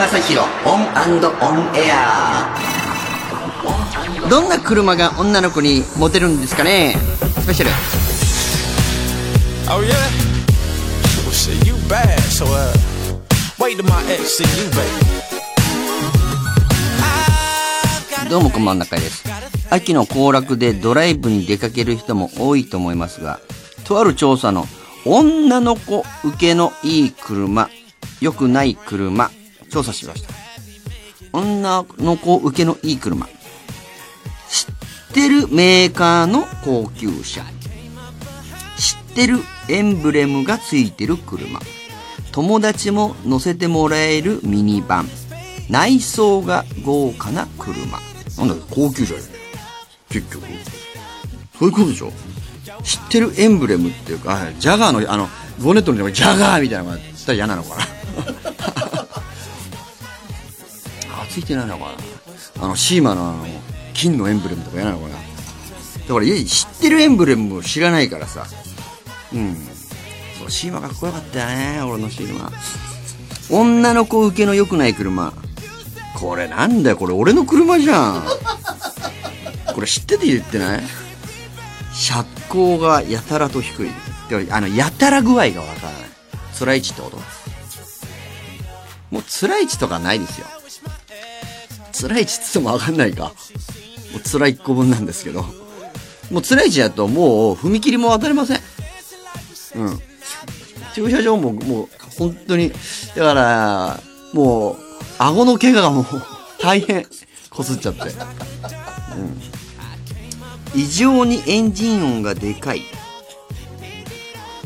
正宏オンオンエアどんな車が女の子にモテるんですかね？スペシャル Oh yeah? Well shit, you bad, so uh wait till my ex see you, baby. どうもこんばんは中居です秋の行楽でドライブに出かける人も多いと思いますがとある調査の女の子受けのいい車良くない車調査しました。女の子受けのいい車。知ってるメーカーの高級車。知ってるエンブレムがついてる車。友達も乗せてもらえるミニバン。内装が豪華な車。なんだ高級車よ結局。そういうことでしょ？知ってるエンブレムっていうかジャガーのあのボネットのジャガーみたいなのがあったら嫌なのかな。ついてないのかな。あのシーマのあの金のエンブレムとか嫌なのかな。だからいや知ってるエンブレムも知らないからさ。うん。そうシーマかっこよかったよね俺のシーマ。女の子受けの良くない車。これなんだよこれ俺の車じゃん。これ知ってて言ってない？車高がやたらと低い。であのやたら具合がわからない。辛い位置ってこと？もう辛い位置とかないですよ。辛いっつってもわかんないか。もう辛い1個分なんですけど。もう辛い位置だともう踏切も渡れません。うん。駐車場ももう本当にだからもう顎の怪我がもう大変。こすっちゃって。うん。異常にエンジン音がでかい。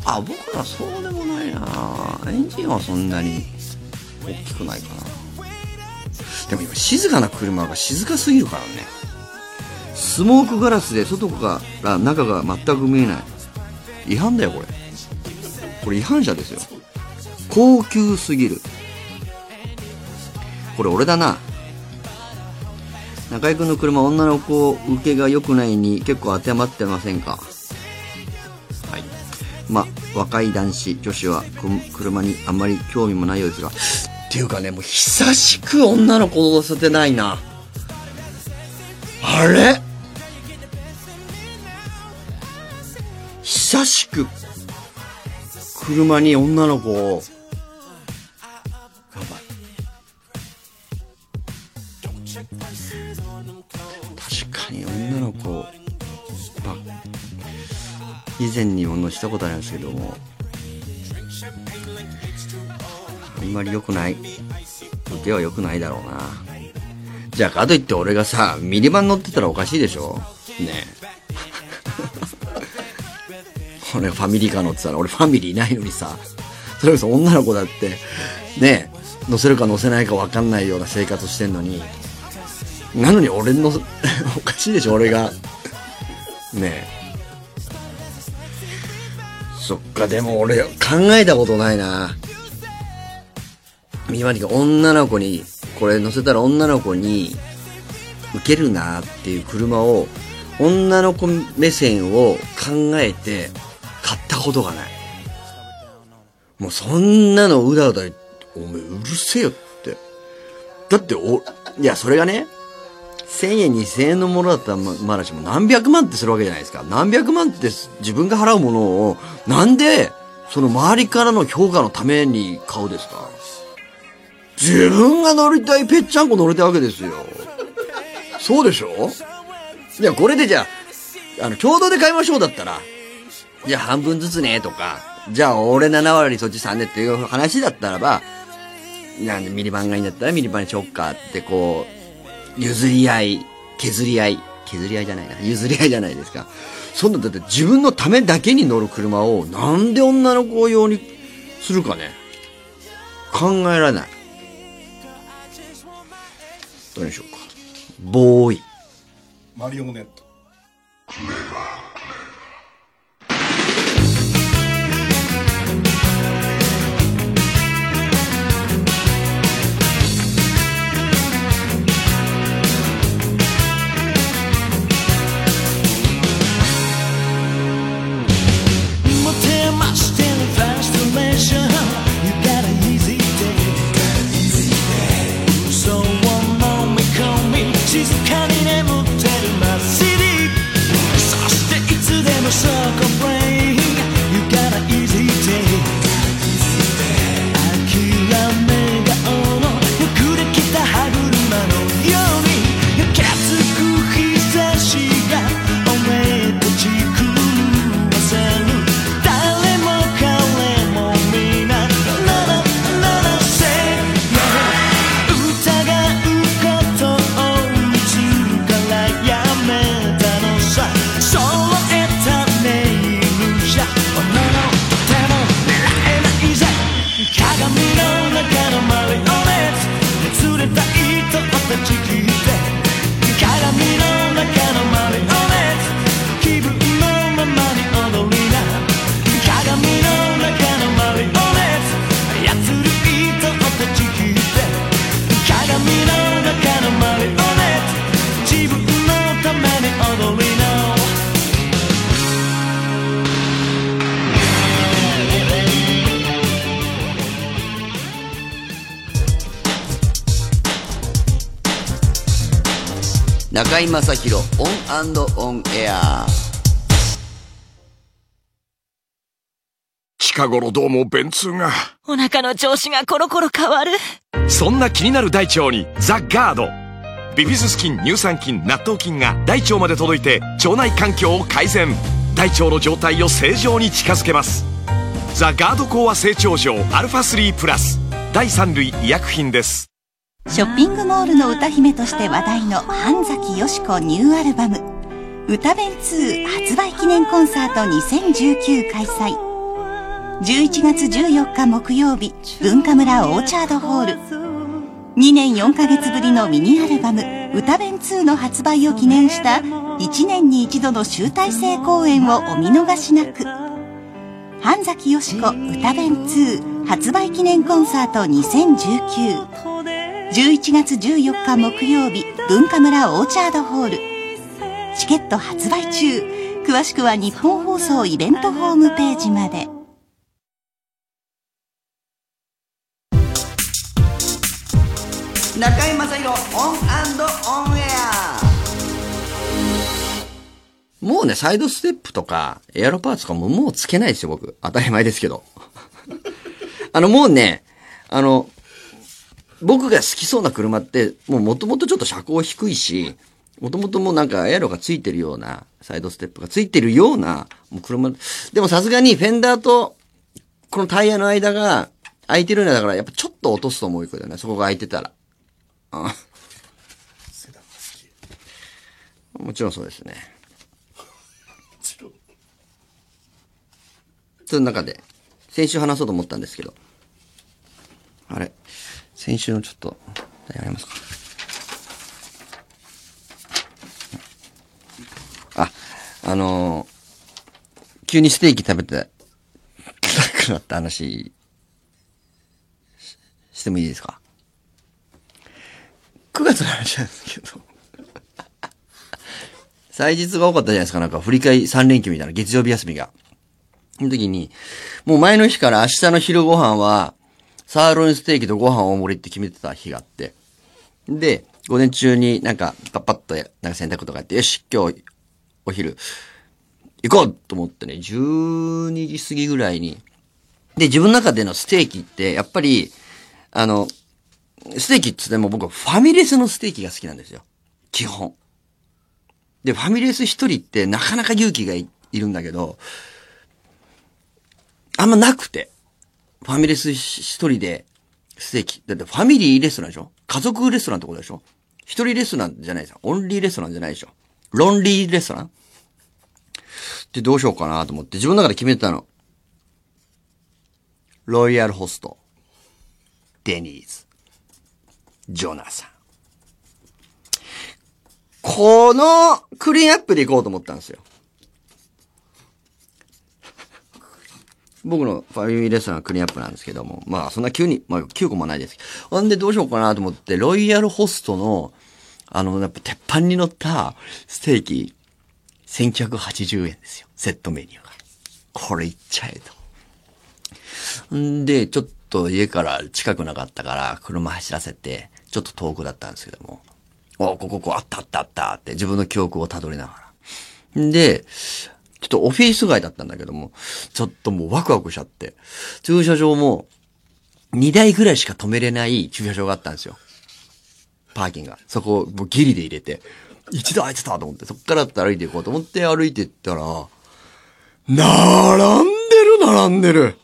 あ僕らそうでもないな。エンジンはそんなに大きくないかな。でも今静かな車が静かすぎるからね。スモークガラスで外から中が全く見えない。違反だよこれ。これ違反者ですよ。高級すぎる。これ俺だな。中居君の車女の子受けが良くないに結構当てはまってませんか？はい。まあ若い男子女子は車にあんまり興味もないようですが。っていうかねもう久しく女の子を乗せてないな。あれ？久しく車に女の子を。確かに女の子ば以前にもしたことあるんですけども。んまり良くない。受けは良くないだろうな。じゃあかといって俺がさミニバン乗ってたらおかしいでしょ？ねえ。俺ファミリーカー乗ってたら俺ファミリーいないのにさ。それこそ女の子だってねえ乗せるか乗せないか分かんないような生活してんのに。なのに俺の おかしいでしょ俺が。ねえ。そっかでも俺考えたことないな今にか女の子にこれ乗せたら女の子に受けるなっていう車を女の子目線を考えて買ったことがない。もうそんなのうだうだおめえうるせえよって。だっておいやそれがね1000円2000円のものだったらまだしも何百万ってするわけじゃないですか。何百万って自分が払うものをなんでその周りからの評価のために買うですか？自分が乗りたいぺっちゃんこ乗りたわけですよそうでしょ？いやこれでじゃああの共同で買いましょうだったらじゃあ半分ずつねとかじゃあ俺7割そっち3でっていう話だったらばなんでミニバンがいいんだったらミニバンにしよっかってこう譲り合い、削り合い、削り合いじゃないな、譲り合いじゃないですか。そんな、だって自分のためだけに乗る車を、なんで女の子用にするかね。考えられない。どうでしょうか？ボーイ。マリオネット。中居正広 On And On Air 近頃どうも便通が。お腹の調子がコロコロ変わる。そんな気になる大腸にザ・ガード。ビフィズス菌、乳酸菌、納豆菌が大腸まで届いて腸内環境を改善。大腸の状態を正常に近づけます。ザ・ガードコーワ整腸錠アルファ3プラス。第3類医薬品です。ショッピングモールの歌姫として話題の半崎よし子ニューアルバム「歌弁2」発売記念コンサート2019開催。11月14日木曜日文化村オーチャードホール。2年4ヶ月ぶりのミニアルバム「歌弁2」の発売を記念した1年に一度の集大成公演をお見逃しなく。半崎よし子歌弁2発売記念コンサート2019 11月14日木曜日 Bunkamuraオーチャードホールチケット発売中詳しくはニッポン放送イベントホームページまで中居正広 ON & ON AIR もうね、サイドステップとか、エアロパーツとかももうつけないですよ、僕。当たり前ですけど。あの、もうね、あの、僕が好きそうな車って、もう元々ちょっと車高低いし、もともともうなんかエアロがついてるような、サイドステップがついてるような、もう車、でもさすがにフェンダーと、このタイヤの間が空いてるんだから、やっぱちょっと落とすと思うけどね、そこが空いてたら。あもちろんそうですね。その中で、先週話そうと思ったんですけど、あれ、先週のちょっと、ありますかあ、あのー急にステーキ食べて、臭くなった話、ししてもいいですか ?9 月の話なんですけど。祭日が多かったじゃないですか。なんか振り替え3連休みたいな月曜日休みが。その時に、もう前の日から明日の昼ご飯は、サーロインステーキとご飯大盛りって決めてた日があって。で、午前中になんかパッパッとなんか洗濯とかやって、よし、今日お昼行こうと思ってね、12時過ぎぐらいに。で、自分の中でのステーキって、やっぱり、あの、ステーキって言っても僕はファミレスのステーキが好きなんですよ。基本。で、ファミレス一人ってなかなか勇気がいるんだけど、あんまなくて。ファミレス一人でステーキ。だってファミリーレストランでしょ？家族レストランってことでしょ？一人レストランじゃないですよ。オンリーレストランじゃないでしょ？ロンリーレストラン？で、どうしようかなと思って自分の中で決めてたの。ロイヤルホスト。デニーズ。ジョナサン。このクリーンアップで行こうと思ったんですよ。僕のファミリーレストランクリーンアップなんですけども、まあそんな急に、まあ9個もないですけど。ほんでどうしようかなと思って、ロイヤルホストの、あの、やっぱ鉄板に乗ったステーキ、1980円ですよ。セットメニューが。これいっちゃえと。んで、ちょっと家から近くなかったから、車走らせて、ちょっと遠くだったんですけども。お、ここ、ここ、あったあったあったって自分の記憶をたどりながら。んで、ちょっとオフィス街だったんだけども、ちょっともうワクワクしちゃって、駐車場も2台ぐらいしか止めれない駐車場があったんですよ。パーキングが。そこをもうギリで入れて、一度空いてたと思って、そっからだったら歩いていこうと思って歩いていったら、並んでる並んでる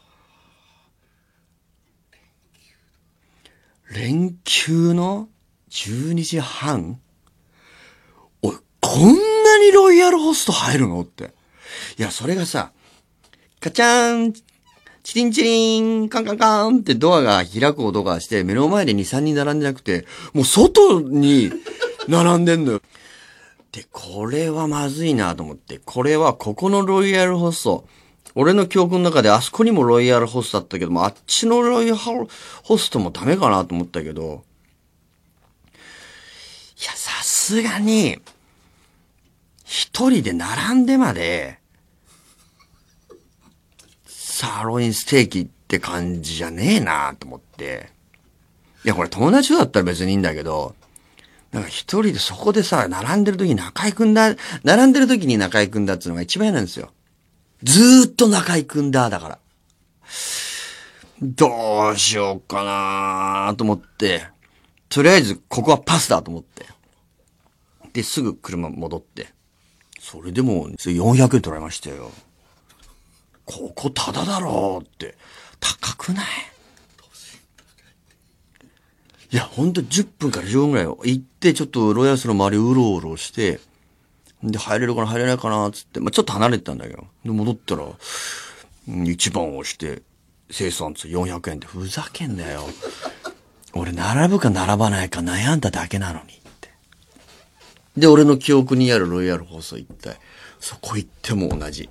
連休の12時半？おい、こんなにロイヤルホスト入るの？って。いや、それがさ、カチャーン、チリンチリン、カンカンカンってドアが開く音がして、目の前で2、3人並んでなくて、もう外に 並んでんのよ。で、これはまずいなと思って、これはここのロイヤルホスト、俺の記憶の中であそこにもロイヤルホストだったけども、あっちのロイヤルホストもダメかなと思ったけど、いや、さすがに、一人で並んでまで、サーロインステーキって感じじゃねえなと思って。いや、これ友達だったら別にいいんだけど、なんか一人でそこでさ、並んでる時に中井くんだ、並んでる時に中井くんだっていうのが一番嫌なんですよ。ずーっと中井くんだ、だから。どうしようかなと思って、とりあえずここはパスだと思って。で、すぐ車戻って。それでも、400円取られましたよ。ここタダだろうって。高くない？いや、ほんと10分から15分ぐらい行って、ちょっとロイヤルスの周りうろうろして、で、入れるかな入れないかなつって、まあ、ちょっと離れてたんだけど。で、戻ったら、うん一番押して、生産つ400円ってふざけんなよ。俺並ぶか並ばないか悩んだだけなのにって。で、俺の記憶にあるロイヤル放送一体。そこ行っても同じ。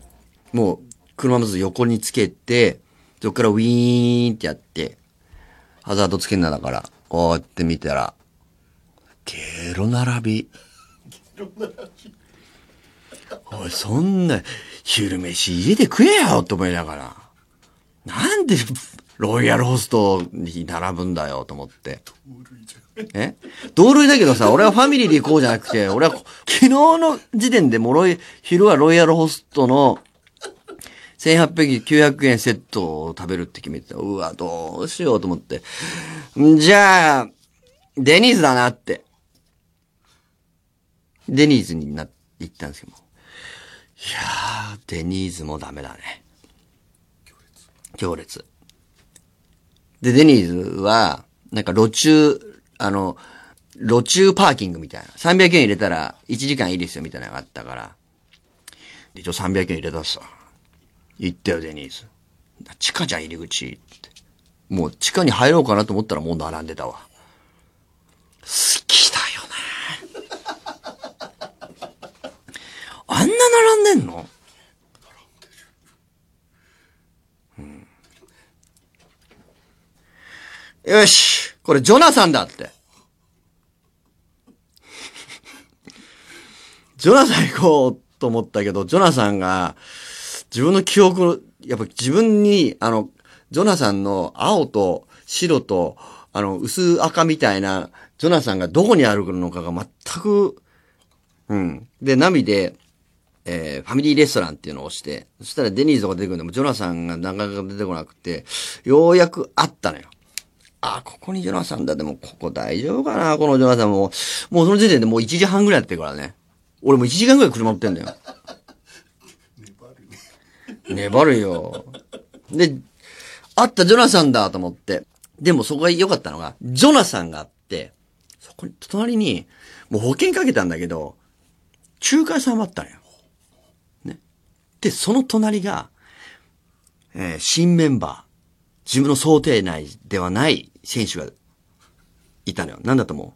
もう、車まず横につけて、そこからウィーンってやって、ハザードつけんなだから、こうやって見たら、ゲロ並び。おい、そんな、昼飯家で食えよと思いながら。なんで、ロイヤルホストに並ぶんだよと思って。え？同類だけどさ、俺はファミリーで行こうじゃなくて、俺はこ昨日の時点でもうロイ、昼はロイヤルホストの1800、900円セットを食べるって決めてた。うわ、どうしようと思って。じゃあ、デニーズだなって。デニーズにな、行ったんですけども。いやー、デニーズもダメだね。行列。行列で、デニーズは、なんか路中、あの、路中パーキングみたいな。300円入れたら1時間いいですよみたいなのがあったから。で一応300円入れたさ。行ったよ、デニーズ。地下じゃん、入り口。もう地下に入ろうかなと思ったらもう並んでたわ。好きだよね。あんな並んでんの？うん。よしこれジョナサンだって。ジョナサン行こうと思ったけど、ジョナサンが、自分の記憶、やっぱ自分に、あの、ジョナサンの青と白と、あの、薄赤みたいな、ジョナサンがどこにあるのかが全く、うん。で、ナビで、えーファミリーレストランっていうのを押して、そしたらデニーズが出てくるんでも、ジョナサンがなかなか出てこなくて、ようやくあったのよ。あ、ここにジョナサンだ。でも、ここ大丈夫かなこのジョナサンも。もうその時点でもう1時半ぐらいやってるからね。俺もう1時間ぐらい車乗ってんだよ。粘るよ。で、あったジョナサンだと思って。でもそこが良かったのが、ジョナサンがあって、そこに、隣に、もう保険かけたんだけど、仲介さんもあったのよ。ね。で、その隣が、えー新メンバー。自分の想定内ではない選手がいたのよ。なんだと思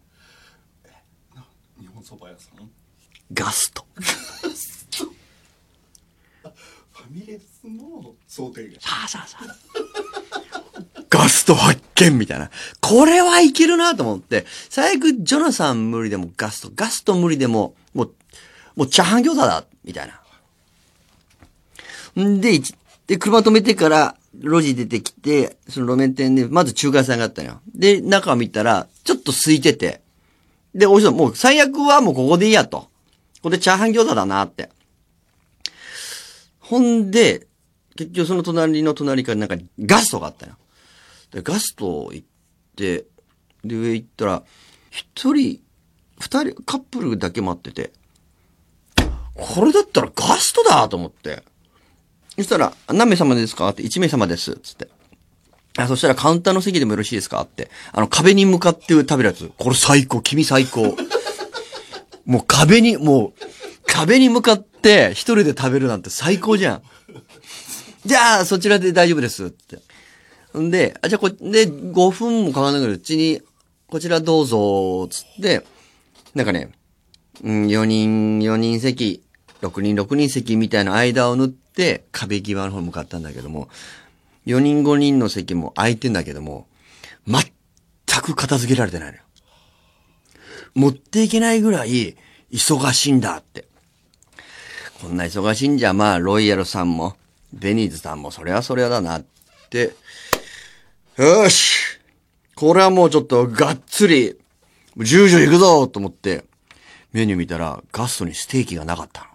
う？日本蕎麦屋さん？ガスト。ミレスの想定外さあさあさあ。ガスト発見みたいな。これはいけるなと思って、最悪ジョナサン無理でもガスト、ガスト無理でも、もう、もうチャーハン餃子だみたいな。んで、で、車止めてから、路地出てきて、その路面店で、まず中華屋さんがあったのよ。で、中見たら、ちょっと空いてて。で、おいしそう。もう最悪はもうここでいいやと。ここでチャーハン餃子だなって。ほんで、結局その隣の隣からなんかガストがあったよ。で、ガスト行って、で、上行ったら、一人、二人、カップルだけ待ってて、これだったらガストだと思って。そしたら、何名様ですか？って、1名様です。つって。あ、そしたらカウンターの席でもよろしいですか？って。あの、壁に向かって食べるやつ。これ最高、君最高。もう壁に、もう、壁に向かって一人で食べるなんて最高じゃん。じゃあ、そちらで大丈夫ですって。んで、あ、じゃあこ、で、5分もかかんないけど、うちに、こちらどうぞ、つって、なんかね、うん、4人、4人席、6人、6人席みたいな間を縫って、壁際の方に向かったんだけども、4人、5人の席も空いてんだけども、全く片付けられてないのよ。持っていけないぐらい、忙しいんだって。こんな忙しいんじゃ、まあ、ロイヤルさんも、ベニーズさんも、それはそれはだなって、よしこれはもうちょっとがっつり、10時行くぞと思って、メニュー見たら、ガストにステーキがなかったの。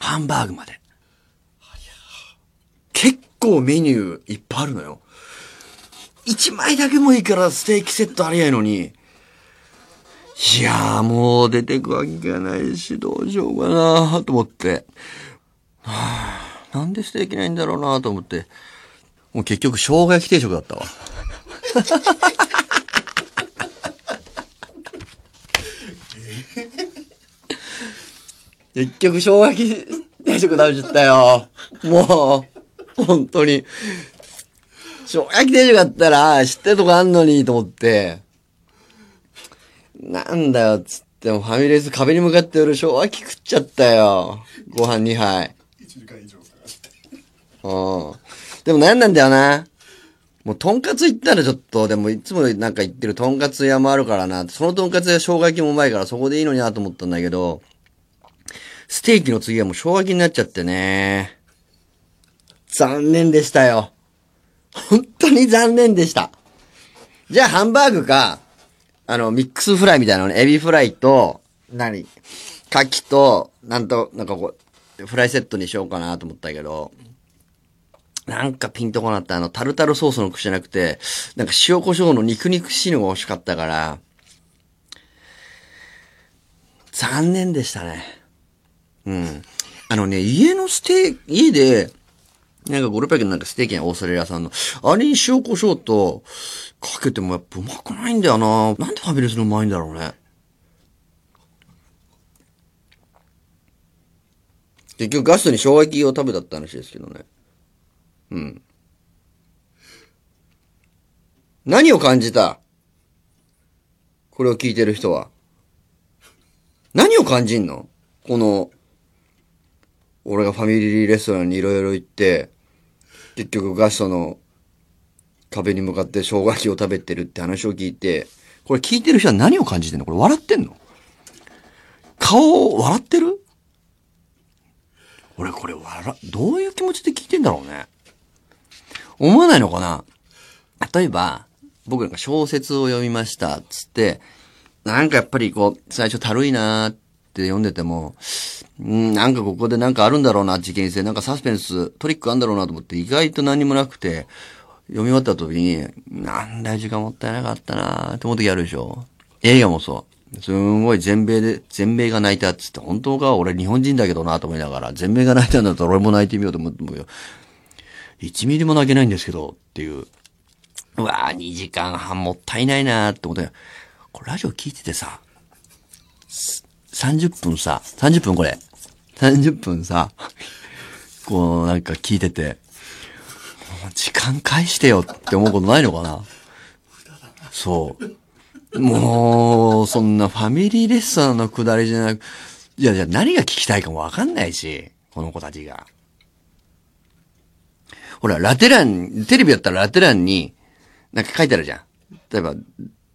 ハンバーグまで。結構メニューいっぱいあるのよ。1枚だけもいいからステーキセットありやいのに。いやーもう出てくわけがないし、どうしようかなと思って。はぁ、なんでステーキないんだろうなと思って。もう結局、生姜焼き定食だったわ。結局、生姜焼き定食食べちゃったよ。もう、本当に。生姜焼き定食だったら、知ってるとこあんのに、と思って。なんだよ、つってもファミレス壁に向かって俺生姜焼き食っちゃったよ。ご飯2杯。1時間以上うん。でも悩んだんだよな。もう、とんかつ行ったらちょっと、でもいつもなんか行ってるとんかつ屋もあるからな。そのとんかつ屋生姜焼きもうまいからそこでいいのになと思ったんだけど、ステーキの次はもう生姜焼きになっちゃってね。残念でしたよ。本当に残念でした。じゃあハンバーグか、あの、ミックスフライみたいなのね、エビフライと、何？牡蠣と、なんと、なんかこう、フライセットにしようかなと思ったけど、なんかピンとこなかった。あの、タルタルソースの口じゃなくて、なんか塩胡椒の肉肉しいのが欲しかったから、残念でしたね。うん。あのね、家のステーキ、家で、なんか5、600円なんかステーキやオーストラリア産の、あれに塩胡椒とかけてもやっぱうまくないんだよな。なんでファミレスのうまいんだろうね。結局ガストに生姜焼きを食べたって話ですけどね。うん。何を感じた？これを聞いてる人は。何を感じんの？この、俺がファミリーレストランにいろいろ行って、結局ガストの壁に向かって生姜焼きを食べてるって話を聞いて、これ聞いてる人は何を感じてんの？これ笑ってんの？顔を笑ってる？俺これ笑、どういう気持ちで聞いてんだろうね？思わないのかな？例えば、僕なんか小説を読みました、つって、なんかやっぱりこう、最初たるいなーっ読んでても、うん、なんかここでなんかあるんだろうな、事件性、なんかサスペンス、トリックあるんだろうなと思って、意外と何もなくて、読み終わった時に、なんだ、時間もったいなかったなって思う時あるでしょ映画もそう。すんごい全米で、全米が泣いたっつって、本当か俺日本人だけどなと思いながら、全米が泣いたんだったら俺も泣いてみようと思ってもよ。1ミリも泣けないんですけど、っていう。うわぁ、2時間半もったいないなーって思って、これラジオ聞いててさ、30分さ、30分これ、30分さ、こうなんか聞いてて、時間返してよって思うことないのかな？そう。もう、そんなファミリーレストランのくだりじゃなく、いや、じゃあ何が聞きたいかもわかんないし、この子たちが。ほら、ラテ欄、テレビだったらラテ欄に、なんか書いてあるじゃん。例えば、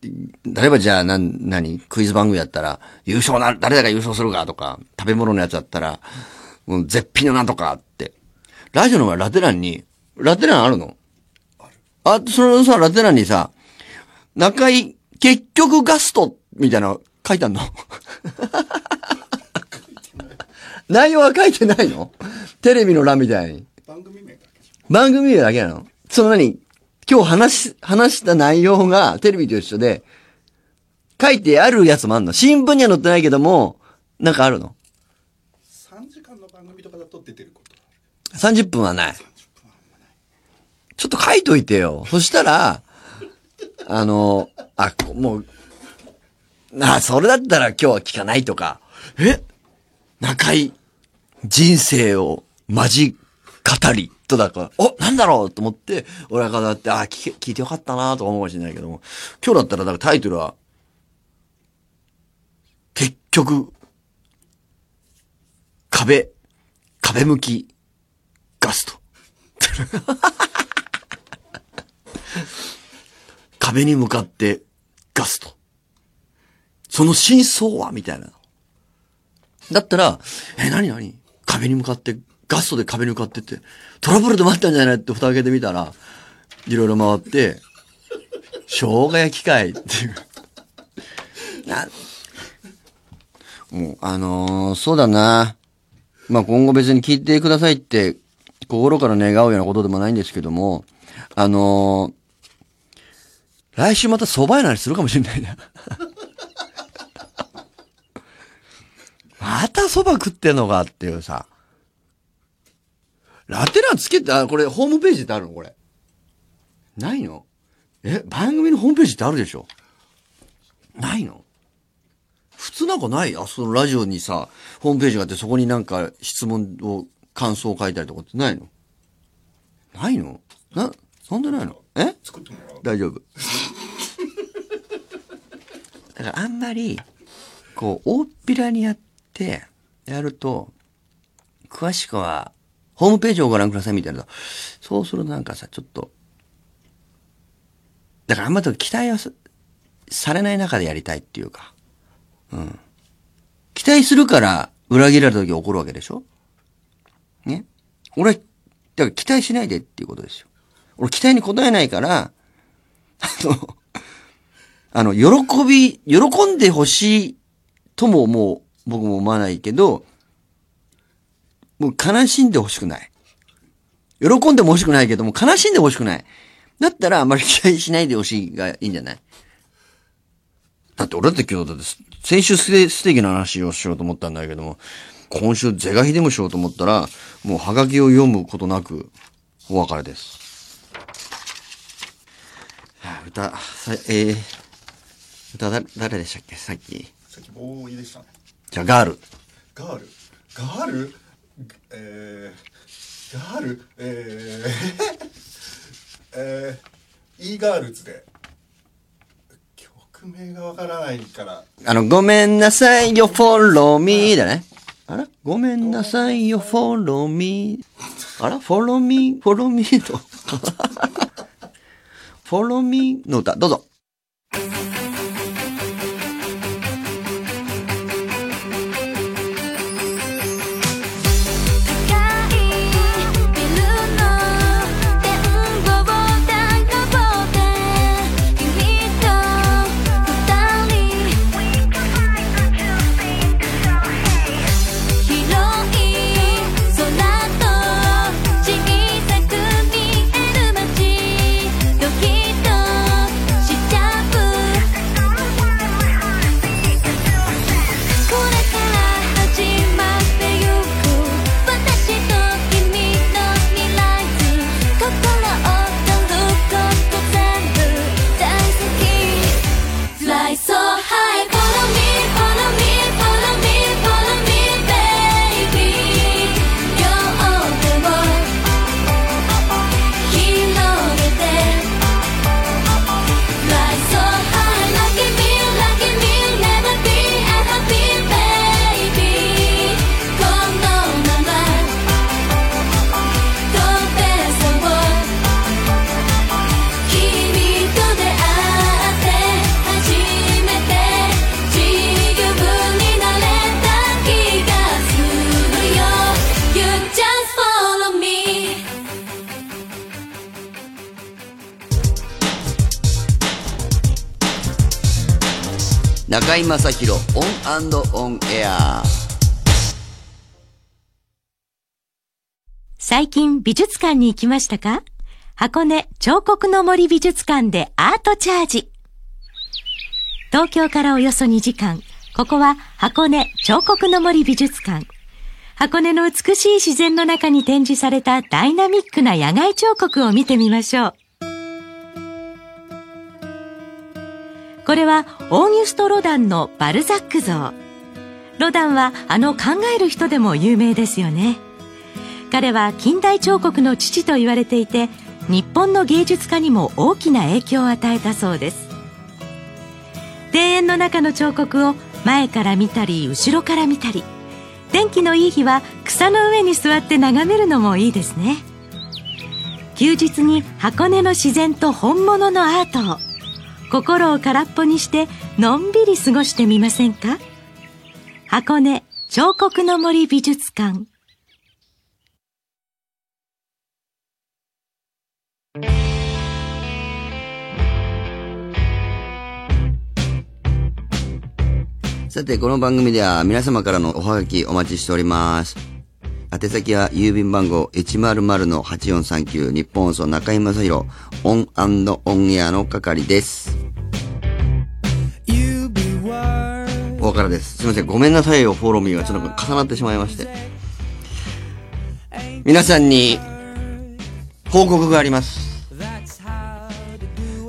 例えばじゃあ、なん、何？クイズ番組だったら、優勝な、誰だか優勝するかとか、食べ物のやつだったら、もう絶品のなんとかって。ラジオの場合ラテ欄に、ラテ欄あるの？あそのさ、ラテ欄にさ、中井、結局ガスト、みたいなの書いてあんの？内容は書いてないの？テレビの欄みたいに。番組名だけ。番組名だけなの？その何？今日話し、話した内容がテレビと一緒で、書いてあるやつもあんの新聞には載ってないけども、なんかあるの？3時間の番組とかだと出てること ?30 分はない。ちょっと書いといてよ。そしたら、あの、あ、もう、あ、それだったら今日は聞かないとか、え？中井、人生をマジ語りとだから、お、なんだろうと思って、俺が語って、あ、聞け、聞いてよかったなとか思うかもしれないけども、今日だったら、だからタイトルは、結局、壁、壁向き、ガスト。壁に向かって、ガスト。その真相は？みたいな。だったら、え、なになに壁に向かって、ガストで壁に向かってって、トラブルでもあったんじゃないって蓋開けてみたら、いろいろ回って、生姜焼きかいっていう。なもう、あのーそうだな。まあ、今後別に聞いてくださいって、心から願うようなことでもないんですけども、あのー来週また蕎麦屋の話するかもしれないな。また蕎麦食ってんのかっていうさ。ラテ欄つけて、あ、これホームページってあるの？これ。ないの？え、番組のホームページってあるでしょ？ないの？普通なんかない？あ、そのラジオにさ、ホームページがあってそこになんか質問を、感想を書いたりとかってないの？ないの？な、なんでないの？え？作ってもらう。大丈夫。だからあんまり、こう、大っぴらにやって、やると、詳しくは、ホームページをご覧くださいみたいな。そうするとなんかさ、ちょっと、だからあんまり期待はされない中でやりたいっていうか、うん。期待するから裏切られた時怒るわけでしょ？ね？俺、だから期待しないでっていうことですよ。俺期待に応えないから、あの、あの、喜び、喜んでほしいとももう僕も思わないけど、もう悲しんでほしくない。喜んでも欲しくないけども、悲しんでほしくない。だったらあんまり期待しないでほしいがいいんじゃない？だって俺だって今日だって、先週ステステーキの話をしようと思ったんだけども、今週是が非でもしようと思ったら、もうハガキを読むことなく、お別れです。はあ歌、さえー、歌だ、誰でしたっけ？さっき。さっきボーイでしたねじゃあ、ガール。ガール？ガール？えー、ガール？えー、えー、イーガールズで曲名がわからないからあの、ごめんなさいよ、follow me だね。あら？ごめんなさいよ、follow me. あら ?follow me, follow me と。follow me の歌、どうぞ。中居正広、 ON & ON AIR。最近美術館に行きましたか？箱根彫刻の森美術館でアートチャージ。東京からおよそ2時間。ここは箱根彫刻の森美術館。箱根の美しい自然の中に展示されたダイナミックな野外彫刻を見てみましょう。これはオーギュスト・ロダンのバルザック像。ロダンはあの考える人でも有名ですよね。彼は近代彫刻の父と言われていて日本の芸術家にも大きな影響を与えたそうです庭園の中の彫刻を前から見たり後ろから見たり天気のいい日は草の上に座って眺めるのもいいですね休日に箱根の自然と本物のアートを心を空っぽにしてのんびり過ごしてみませんか？箱根彫刻の森美術館さて、この番組では皆様からのおはがきお待ちしております。宛先は郵便番号100-8439ニッポン放送中居正広 ON & ON AIR の係です。お別れです。すいません。ごめんなさいよ、フォローミーがちょっと重なってしまいまして。皆さんに報告があります。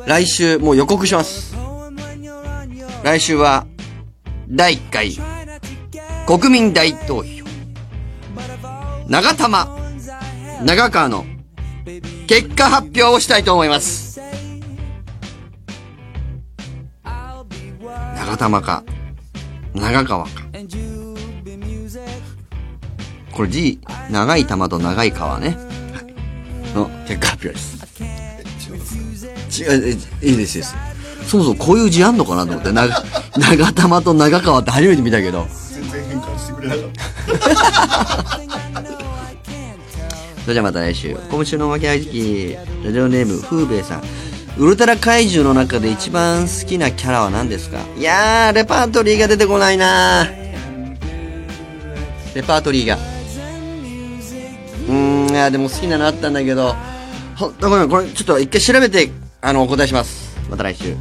来週、もう予告します。来週は、第1回、国民大投票。長玉、長川の結果発表をしたいと思います。長玉か、長川か。これ G、長い玉と長い川ね。はい。の結果発表です。違う、えいいです、いいです。そもそもこういう字あんのかなと思って、長、長玉と長川って初めて見たけど。全然変換してくれなかった それじゃまた来週。今週のおまけあじき、ラジオネーム、風兵衛さん。ウルトラ怪獣の中で一番好きなキャラは何ですか？いやー、レパートリーが出てこないなレパートリーが。うーん、いや、でも好きなのあったんだけど、ほんとごめん、これちょっと一回調べて、あの、お答えします。また来週。